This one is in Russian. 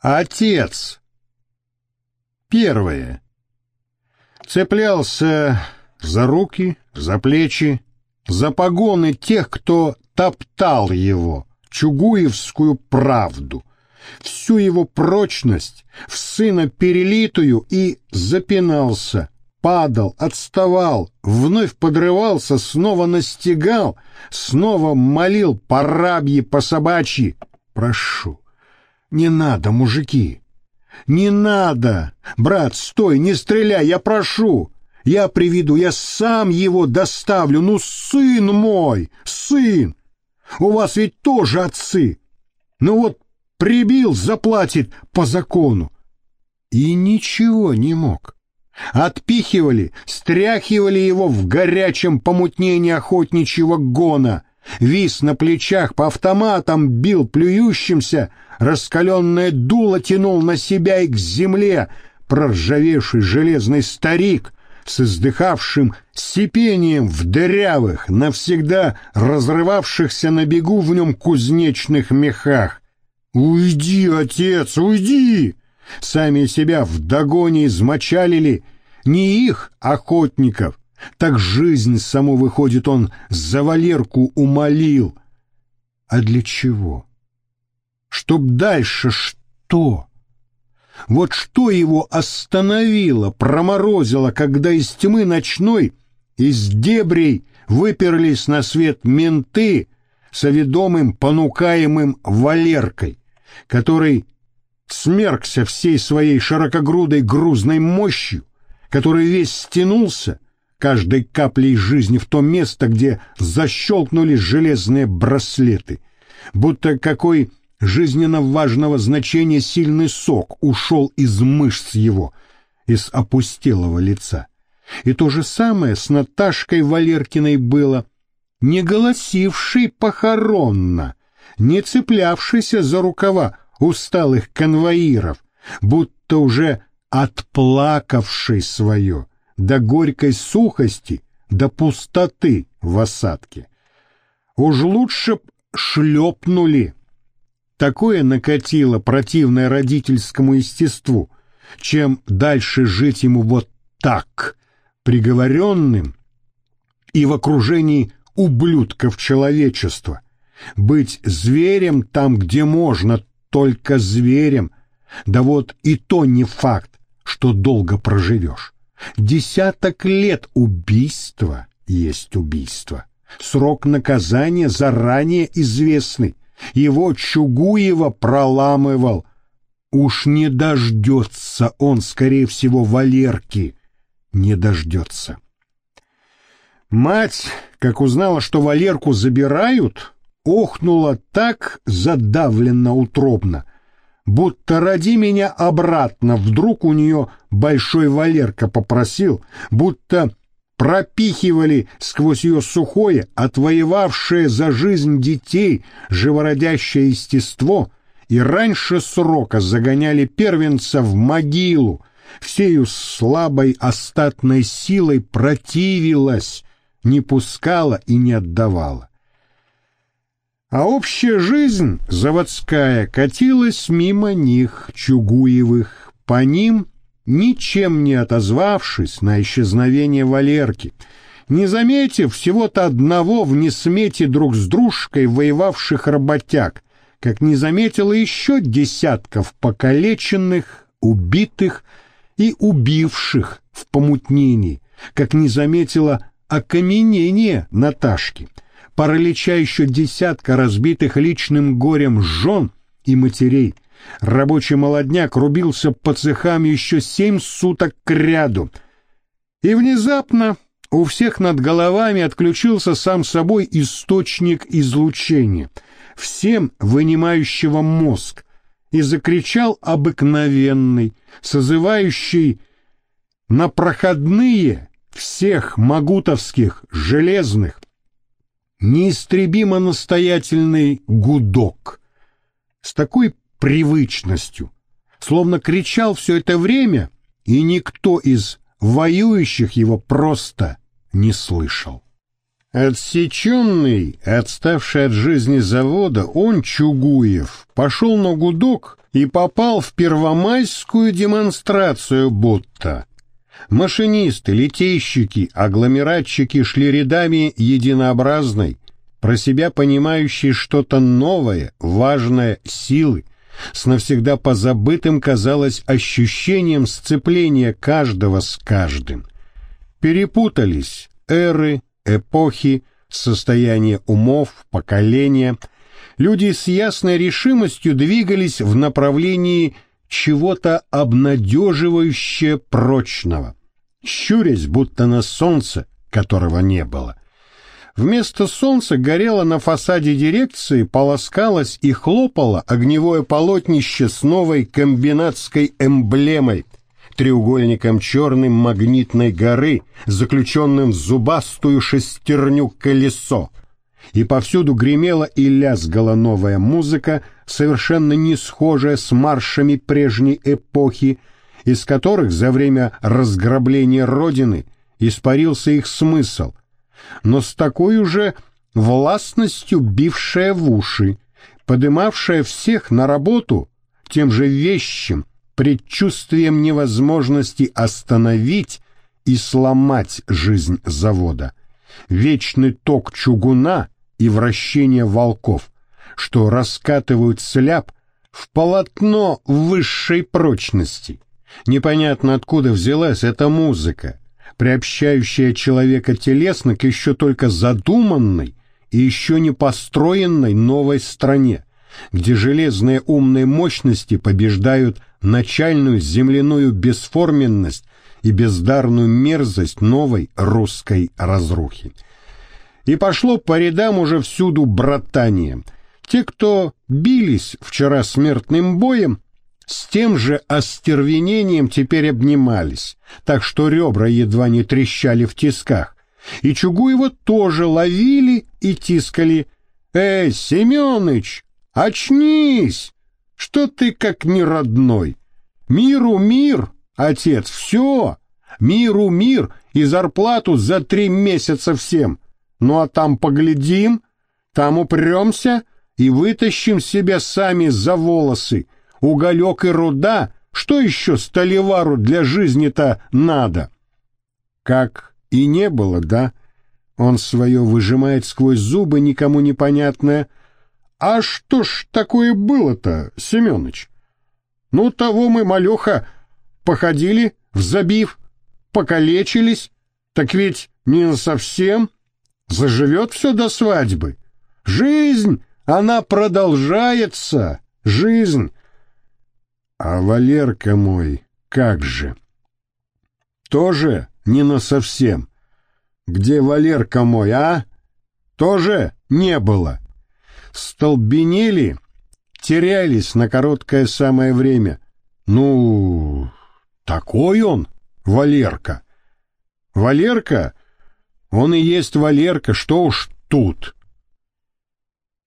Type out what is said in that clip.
Отец. Первое. Цеплялся за руки, за плечи, за погоны тех, кто топтал его, чугуевскую правду, всю его прочность в сына перелитую и запинался, падал, отставал, вновь подрывался, снова настигал, снова молил по рабье, по собачьи. Прошу, не надо, мужики, не надо! Брат, стой, не стреляй, я прошу! Я приведу, я сам его доставлю. Ну, сын мой, сын! У вас ведь тоже отцы. Ну вот, прибил, заплатит по закону. И ничего не мог. Отпихивали, стряхивали его в горячем помутнении охотничьего гона. Вис на плечах по автоматам бил плюющимся, раскаленное дуло тянул на себя и к земле проржавевший железный старик с издыхавшим сипением в дырявых, навсегда разрывавшихся на бегу в нем кузнечных мехах. «Уйди, отец, уйди!» Сами себя в догоне измочалили не их, охотников, так жизнь саму, выходит, он за Валерку умолил. А для чего? Чтоб дальше что? Вот что его остановило, проморозило, когда из тьмы ночной, из дебрей выперлись на свет менты с оведомым, понукаемым Валеркой, который смеркся всей своей широкогрудой грузной мощью, который весь стянулся, каждой каплей жизни в то место, где защелкнулись железные браслеты, будто какой жизненно важного значения сильный сок ушел из мышц его, из опустелого лица. И то же самое с Наташкой Валеркиной было, не голосившей похоронно, не цеплявшейся за рукава усталых конвоиров, будто уже отплакавшей свое, до горькой сухости, до пустоты в осадке. Уж лучше б шлепнули. Такое накатило противное родительскому естеству, чем дальше жить ему вот так, приговоренным и в окружении ублюдков человечества, быть зверем там, где можно, только зверем, да вот и то не факт, что долго проживешь. Десяток лет убийства есть убийство. Срок наказания заранее известный. Его Чугуева проламывал. Уж не дождется он, скорее всего, Валерки. Не дождется. Мать, как узнала, что Валерку забирают, охнула так задавленно утробно, будто ради меня обратно вдруг у нее большой Валерка попросил, будто пропихивали сквозь ее сухое, отвоевавшее за жизнь детей живородящее естество и раньше срока загоняли первенца в могилу, всею слабой остатной силой противилась, не пускала и не отдавала. А общая жизнь заводская катилась мимо них, Чугуевых, по ним, ничем не отозвавшись на исчезновение Валерки, не заметив всего-то одного в несмете друг с дружкой воевавших работяг, как не заметила еще десятков покалеченных, убитых и убивших в помутнении, как не заметила окаменение Наташки — паралича еще десятка разбитых личным горем жен и матерей. Рабочий молодняк рубился по цехам еще семь суток кряду. И внезапно у всех над головами отключился сам собой источник излучения, всем вынимающего мозг, и закричал обыкновенный, созывающий на проходные всех магутовских железных неистребимо настоятельный гудок. С такой привычностью, словно кричал все это время, и никто из воюющих его просто не слышал. Отсеченный, отставший от жизни завода, он, Чугуев, пошел на гудок и попал в первомайскую демонстрацию будто. Машинисты, литейщики, агломератчики шли рядами единообразной, про себя понимающие что-то новое, важное, силы, с навсегда позабытым, казалось, ощущением сцепления каждого с каждым. Перепутались эры, эпохи, состояние умов, поколения. Люди с ясной решимостью двигались в направлении чего-то обнадеживающе прочного, щурясь будто на солнце, которого не было. Вместо солнца горело на фасаде дирекции, полоскалось и хлопало огневое полотнище с новой комбинатской эмблемой, треугольником черным магнитной горы, заключенным в зубастую шестерню колесо. И повсюду гремела и лязгала новая музыка, совершенно не схожая с маршами прежней эпохи, из которых за время разграбления Родины испарился их смысл, но с такой уже властностью бившая в уши, подымавшая всех на работу тем же вещим, предчувствием невозможности остановить и сломать жизнь завода. Вечный ток чугуна и вращение волков, что раскатывают сляп в полотно высшей прочности. Непонятно откуда взялась эта музыка, приобщающая человека телесно к еще только задуманной и еще не построенной новой стране, где железные умные мощности побеждают начальную земляную бесформенность и бездарную мерзость новой русской разрухи. И пошло по рядам уже всюду братание. Те, кто бились вчера смертным боем, с тем же остервенением теперь обнимались, так что ребра едва не трещали в тисках. И Чугуева тоже ловили и тискали. «Эй, Семёныч, очнись! Что ты как неродной? Миру мир, отец, все! Миру мир и зарплату за три месяца всем. Ну а там поглядим, там упремся и вытащим себя сами за волосы, уголек и руда, что еще столевару для жизни-то надо? Как и не было, да? Он свое выжимает сквозь зубы, никому непонятное. А что ж такое было-то, Семеныч? Ну, того мы, малеха, походили, взабив, покалечились, так ведь не совсем. Заживет все до свадьбы. Жизнь, она продолжается, жизнь. А Валерка мой, как же? Тоже не на совсем. Где Валерка мой, а? Тоже не было. Столбенели, терялись на короткое самое время. Ну, такой он, Валерка. Валерка, он и есть Валерка, что уж тут.